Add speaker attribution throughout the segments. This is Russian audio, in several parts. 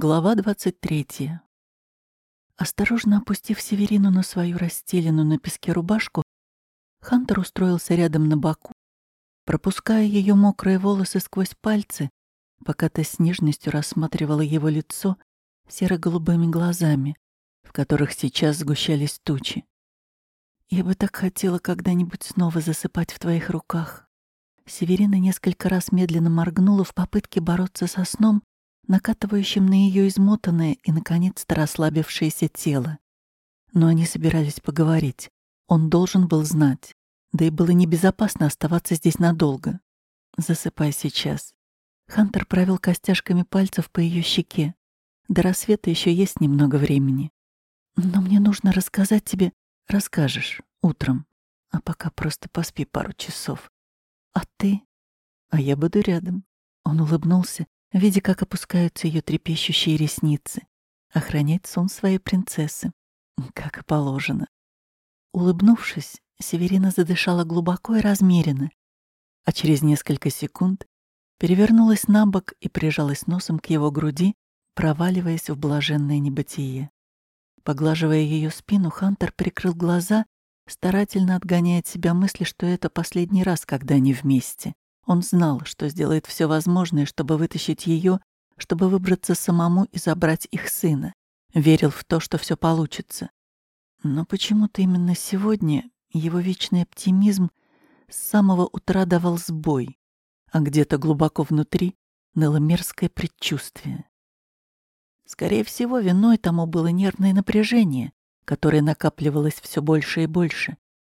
Speaker 1: Глава 23. Осторожно опустив Северину на свою расстеленную на песке рубашку, Хантер устроился рядом на боку, пропуская ее мокрые волосы сквозь пальцы, пока та с нежностью рассматривала его лицо серо-голубыми глазами, в которых сейчас сгущались тучи. «Я бы так хотела когда-нибудь снова засыпать в твоих руках». Северина несколько раз медленно моргнула в попытке бороться со сном, накатывающим на ее измотанное и, наконец-то, расслабившееся тело. Но они собирались поговорить. Он должен был знать. Да и было небезопасно оставаться здесь надолго. Засыпай сейчас. Хантер провел костяшками пальцев по ее щеке. До рассвета еще есть немного времени. Но мне нужно рассказать тебе... Расскажешь. Утром. А пока просто поспи пару часов. А ты? А я буду рядом. Он улыбнулся, видя, как опускаются ее трепещущие ресницы. Охранять сон своей принцессы, как и положено. Улыбнувшись, Северина задышала глубоко и размеренно, а через несколько секунд перевернулась на бок и прижалась носом к его груди, проваливаясь в блаженное небытие. Поглаживая ее спину, Хантер прикрыл глаза, старательно отгоняя от себя мысли, что это последний раз, когда они вместе. Он знал, что сделает все возможное, чтобы вытащить ее, чтобы выбраться самому и забрать их сына. Верил в то, что все получится. Но почему-то именно сегодня его вечный оптимизм с самого утра давал сбой, а где-то глубоко внутри ныло мерзкое предчувствие. Скорее всего, виной тому было нервное напряжение, которое накапливалось все больше и больше,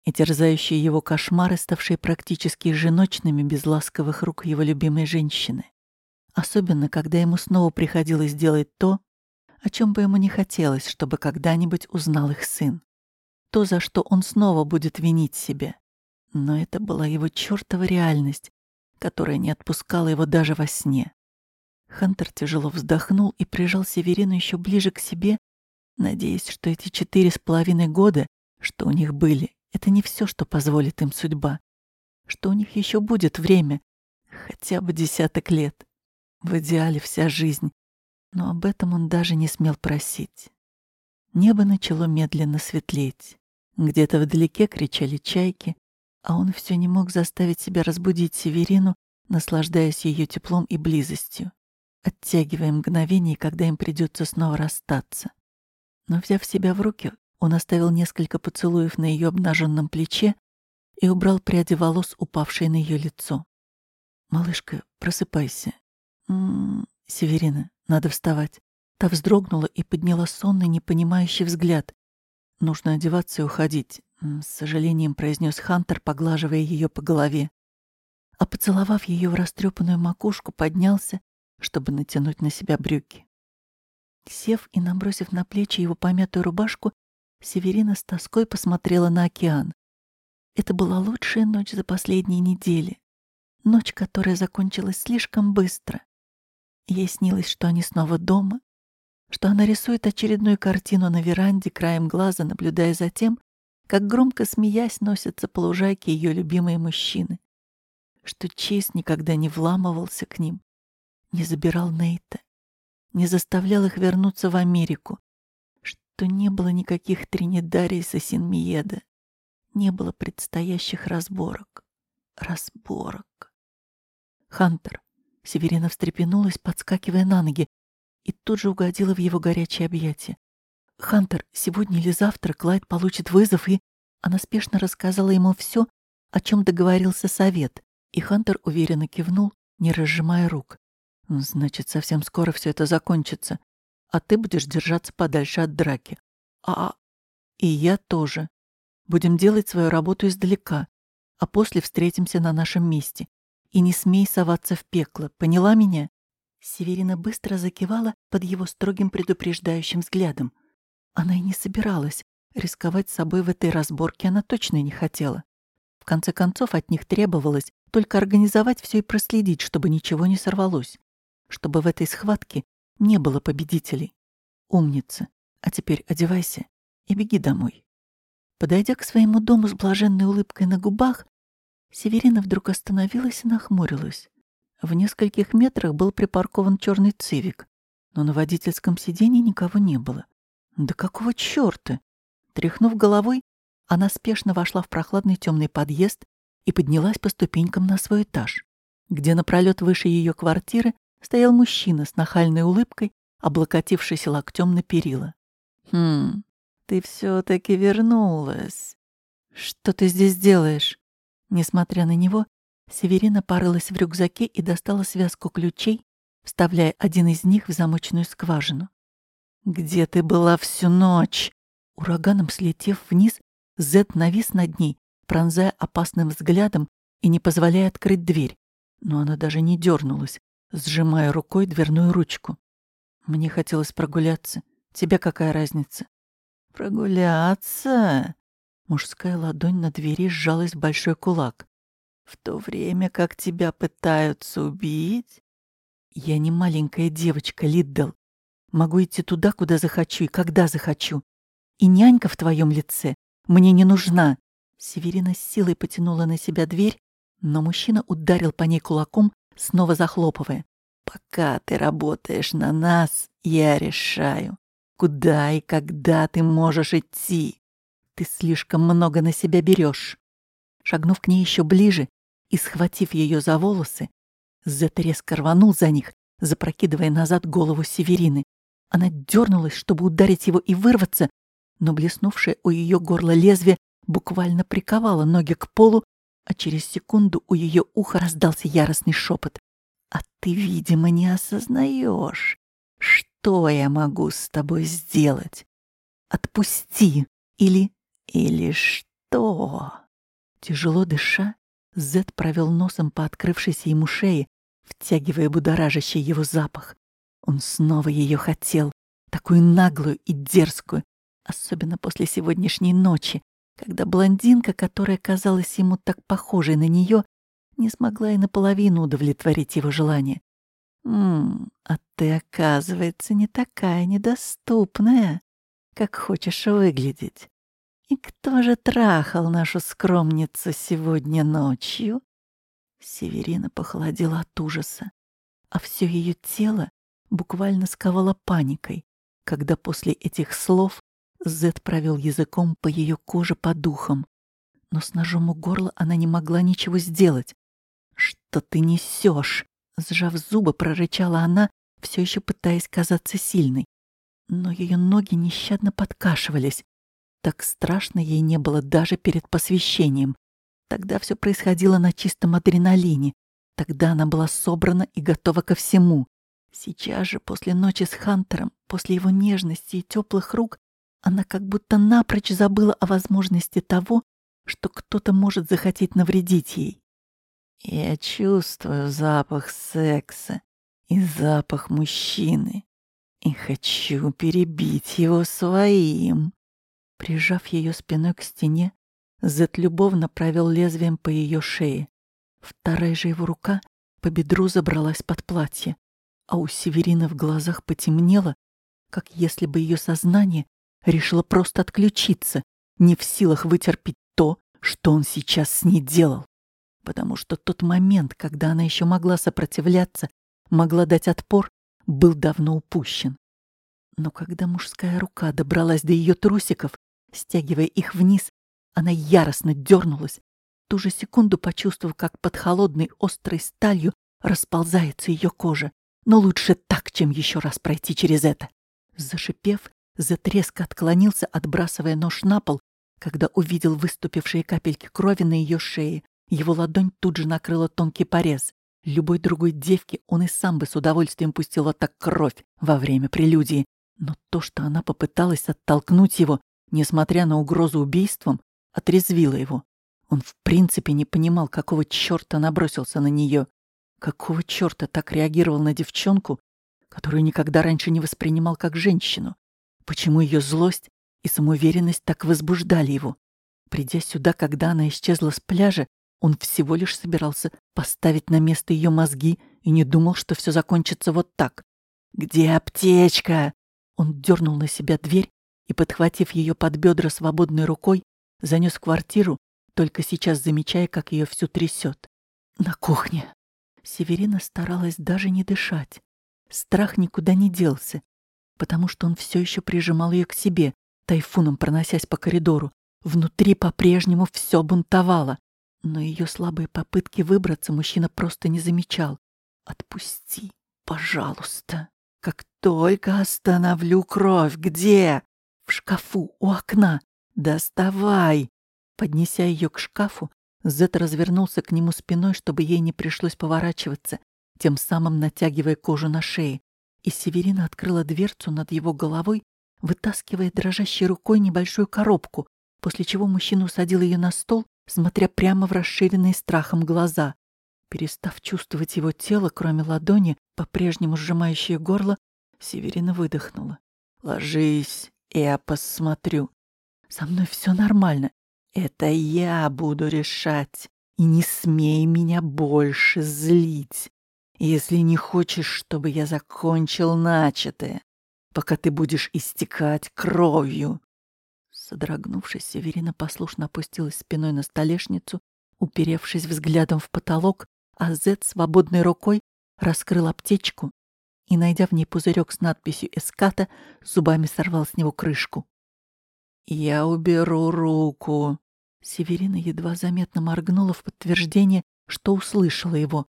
Speaker 1: и терзающие его кошмары, ставшие практически еженочными без ласковых рук его любимой женщины. Особенно, когда ему снова приходилось делать то, о чем бы ему не хотелось, чтобы когда-нибудь узнал их сын. То, за что он снова будет винить себя. Но это была его чертова реальность, которая не отпускала его даже во сне. Хантер тяжело вздохнул и прижал Северину еще ближе к себе, надеясь, что эти четыре с половиной года, что у них были, это не все, что позволит им судьба. Что у них еще будет время, хотя бы десяток лет. В идеале вся жизнь. Но об этом он даже не смел просить. Небо начало медленно светлеть. Где-то вдалеке кричали чайки, а он все не мог заставить себя разбудить Северину, наслаждаясь ее теплом и близостью, оттягивая мгновение, когда им придется снова расстаться. Но, взяв себя в руки, он оставил несколько поцелуев на ее обнаженном плече и убрал пряди волос, упавшие на ее лицо. «Малышка, просыпайся». «М -м, «Северина, надо вставать». Та вздрогнула и подняла сонный, непонимающий взгляд. «Нужно одеваться и уходить», — с сожалением произнес Хантер, поглаживая ее по голове. А поцеловав ее в растрепанную макушку, поднялся, чтобы натянуть на себя брюки. Сев и набросив на плечи его помятую рубашку, Северина с тоской посмотрела на океан. Это была лучшая ночь за последние недели. Ночь, которая закончилась слишком быстро. Ей снилось, что они снова дома, что она рисует очередную картину на веранде, краем глаза наблюдая за тем, как громко смеясь носятся по лужайке ее любимые мужчины, что Чейз никогда не вламывался к ним, не забирал Нейта, не заставлял их вернуться в Америку, что не было никаких Тринидарий с Асинмиеда, не было предстоящих разборок. Разборок. Хантер. Северина встрепенулась, подскакивая на ноги, и тут же угодила в его горячее объятие. «Хантер, сегодня или завтра Клайд получит вызов, и...» Она спешно рассказала ему все, о чем договорился совет, и Хантер уверенно кивнул, не разжимая рук. «Значит, совсем скоро все это закончится а ты будешь держаться подальше от драки. А... И я тоже. Будем делать свою работу издалека, а после встретимся на нашем месте. И не смей соваться в пекло, поняла меня?» Северина быстро закивала под его строгим предупреждающим взглядом. Она и не собиралась. Рисковать собой в этой разборке она точно не хотела. В конце концов, от них требовалось только организовать все и проследить, чтобы ничего не сорвалось. Чтобы в этой схватке не было победителей. Умница. А теперь одевайся и беги домой. Подойдя к своему дому с блаженной улыбкой на губах, Северина вдруг остановилась и нахмурилась. В нескольких метрах был припаркован черный цивик, но на водительском сиденье никого не было. Да какого чёрта? Тряхнув головой, она спешно вошла в прохладный темный подъезд и поднялась по ступенькам на свой этаж, где напролёт выше ее квартиры стоял мужчина с нахальной улыбкой, облокотившийся локтем на перила. «Хм, ты все таки вернулась. Что ты здесь делаешь?» Несмотря на него, Северина порылась в рюкзаке и достала связку ключей, вставляя один из них в замочную скважину. «Где ты была всю ночь?» Ураганом слетев вниз, Зет навис над ней, пронзая опасным взглядом и не позволяя открыть дверь. Но она даже не дернулась, сжимая рукой дверную ручку. «Мне хотелось прогуляться. Тебе какая разница?» «Прогуляться?» Мужская ладонь на двери сжалась в большой кулак. «В то время как тебя пытаются убить?» «Я не маленькая девочка, Лиддл. Могу идти туда, куда захочу и когда захочу. И нянька в твоем лице мне не нужна». Северина с силой потянула на себя дверь, но мужчина ударил по ней кулаком, снова захлопывая. «Пока ты работаешь на нас, я решаю, куда и когда ты можешь идти. Ты слишком много на себя берешь». Шагнув к ней еще ближе и схватив ее за волосы, Зет резко рванул за них, запрокидывая назад голову Северины. Она дернулась, чтобы ударить его и вырваться, но блеснувшее у ее горла лезвие буквально приковало ноги к полу, а через секунду у ее уха раздался яростный шепот. «А ты, видимо, не осознаешь, что я могу с тобой сделать. Отпусти! Или... или что?» Тяжело дыша, Зет провел носом по открывшейся ему шее, втягивая будоражащий его запах. Он снова ее хотел, такую наглую и дерзкую, особенно после сегодняшней ночи, когда блондинка, которая казалась ему так похожей на нее, не смогла и наполовину удовлетворить его желание. «Ммм, а ты, оказывается, не такая недоступная, как хочешь выглядеть. И кто же трахал нашу скромницу сегодня ночью?» Северина похолодела от ужаса, а все ее тело буквально сковало паникой, когда после этих слов Зет провел языком по ее коже по духам. Но с ножом у горла она не могла ничего сделать. «Что ты несешь?» Сжав зубы, прорычала она, все еще пытаясь казаться сильной. Но ее ноги нещадно подкашивались. Так страшно ей не было даже перед посвящением. Тогда все происходило на чистом адреналине. Тогда она была собрана и готова ко всему. Сейчас же, после ночи с Хантером, после его нежности и теплых рук, она как будто напрочь забыла о возможности того, что кто-то может захотеть навредить ей. Я чувствую запах секса и запах мужчины и хочу перебить его своим. Прижав ее спиной к стене, Зет любовно провел лезвием по ее шее. Вторая же его рука по бедру забралась под платье, а у Северины в глазах потемнело, как если бы ее сознание решило просто отключиться, не в силах вытерпеть то, что он сейчас с ней делал. Потому что тот момент, когда она еще могла сопротивляться, могла дать отпор, был давно упущен. Но когда мужская рука добралась до ее трусиков, стягивая их вниз, она яростно дернулась, ту же секунду почувствовав, как под холодной острой сталью расползается ее кожа. Но лучше так, чем еще раз пройти через это. Зашипев, Затреск отклонился, отбрасывая нож на пол, когда увидел выступившие капельки крови на ее шее. Его ладонь тут же накрыла тонкий порез. Любой другой девке он и сам бы с удовольствием пустил так кровь во время прелюдии. Но то, что она попыталась оттолкнуть его, несмотря на угрозу убийством, отрезвило его. Он в принципе не понимал, какого черта набросился на нее. Какого черта так реагировал на девчонку, которую никогда раньше не воспринимал как женщину. Почему ее злость и самоуверенность так возбуждали его? Придя сюда, когда она исчезла с пляжа, он всего лишь собирался поставить на место ее мозги и не думал, что все закончится вот так. «Где аптечка?» Он дернул на себя дверь и, подхватив ее под бедра свободной рукой, занес в квартиру, только сейчас замечая, как ее всю трясет. На кухне. Северина старалась даже не дышать. страх никуда не делся, потому что он все еще прижимал ее к себе, тайфуном проносясь по коридору. Внутри по-прежнему все бунтовало, но ее слабые попытки выбраться мужчина просто не замечал. «Отпусти, пожалуйста. Как только остановлю кровь, где?» «В шкафу, у окна. Доставай!» Поднеся ее к шкафу, Зет развернулся к нему спиной, чтобы ей не пришлось поворачиваться, тем самым натягивая кожу на шее, и Северина открыла дверцу над его головой, вытаскивая дрожащей рукой небольшую коробку, после чего мужчина усадил ее на стол, смотря прямо в расширенные страхом глаза. Перестав чувствовать его тело, кроме ладони, по-прежнему сжимающее горло, Северина выдохнула. «Ложись, я посмотрю. Со мной все нормально. Это я буду решать. И не смей меня больше злить, если не хочешь, чтобы я закончил начатое, пока ты будешь истекать кровью. Содрогнувшись, Северина послушно опустилась спиной на столешницу, уперевшись взглядом в потолок, а Зет свободной рукой раскрыл аптечку и, найдя в ней пузырек с надписью «Эската», зубами сорвал с него крышку. «Я уберу руку». Северина едва заметно моргнула в подтверждение, что услышала его,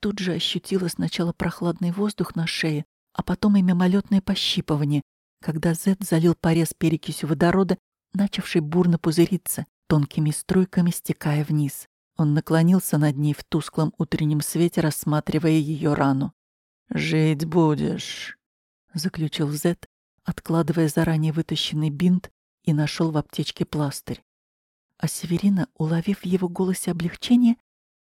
Speaker 1: тут же ощутила сначала прохладный воздух на шее, а потом и мимолетное пощипывание, когда Зет залил порез перекисью водорода, начавший бурно пузыриться, тонкими струйками стекая вниз. Он наклонился над ней в тусклом утреннем свете, рассматривая ее рану. «Жить будешь», — заключил Зет, откладывая заранее вытащенный бинт и нашел в аптечке пластырь. А Северина, уловив в его голосе облегчение,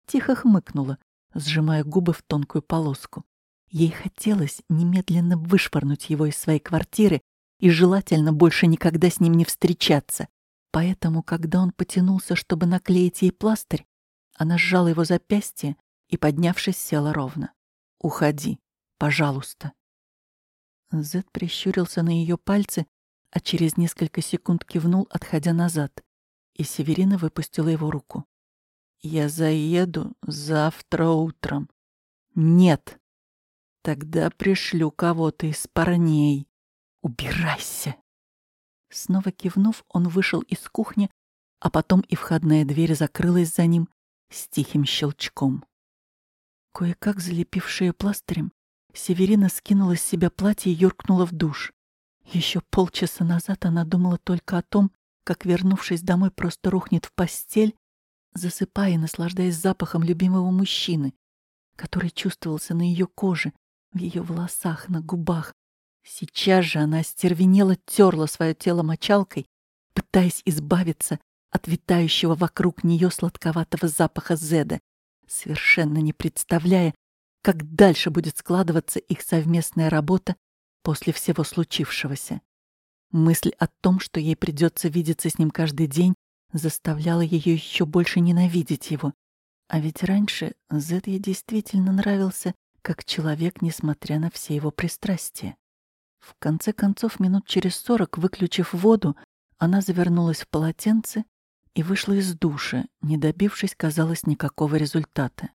Speaker 1: тихо хмыкнула, сжимая губы в тонкую полоску. Ей хотелось немедленно вышвырнуть его из своей квартиры и желательно больше никогда с ним не встречаться. Поэтому, когда он потянулся, чтобы наклеить ей пластырь, она сжала его запястье и, поднявшись, села ровно. «Уходи, пожалуйста». Зет прищурился на ее пальцы, а через несколько секунд кивнул, отходя назад, и Северина выпустила его руку. «Я заеду завтра утром». «Нет!» «Тогда пришлю кого-то из парней». «Убирайся!» Снова кивнув, он вышел из кухни, а потом и входная дверь закрылась за ним с тихим щелчком. Кое-как залепившая пластырем, Северина скинула с себя платье и юркнула в душ. Еще полчаса назад она думала только о том, как, вернувшись домой, просто рухнет в постель, засыпая и наслаждаясь запахом любимого мужчины, который чувствовался на ее коже, в ее волосах, на губах, Сейчас же она остервенело терла свое тело мочалкой, пытаясь избавиться от витающего вокруг нее сладковатого запаха Зеда, совершенно не представляя, как дальше будет складываться их совместная работа после всего случившегося. Мысль о том, что ей придется видеться с ним каждый день, заставляла ее еще больше ненавидеть его. А ведь раньше Зед ей действительно нравился как человек, несмотря на все его пристрастия. В конце концов, минут через сорок, выключив воду, она завернулась в полотенце и вышла из душа, не добившись, казалось, никакого результата.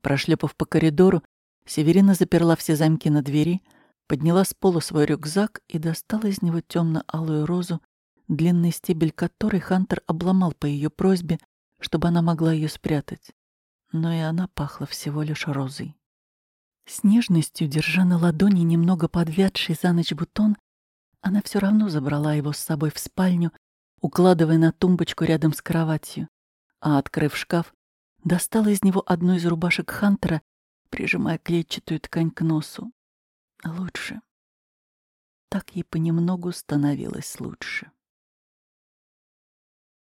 Speaker 1: Прошлепав по коридору, Северина заперла все замки на двери, подняла с пола свой рюкзак и достала из него темно-алую розу, длинный стебель которой Хантер обломал по ее просьбе, чтобы она могла ее спрятать. Но и она пахла всего лишь розой. С нежностью, держа на ладони немного подвядший за ночь бутон, она все равно забрала его с собой в спальню, укладывая на тумбочку рядом с кроватью, а, открыв шкаф, достала из него одну из рубашек Хантера, прижимая клетчатую ткань к носу. Лучше. Так ей понемногу становилось лучше.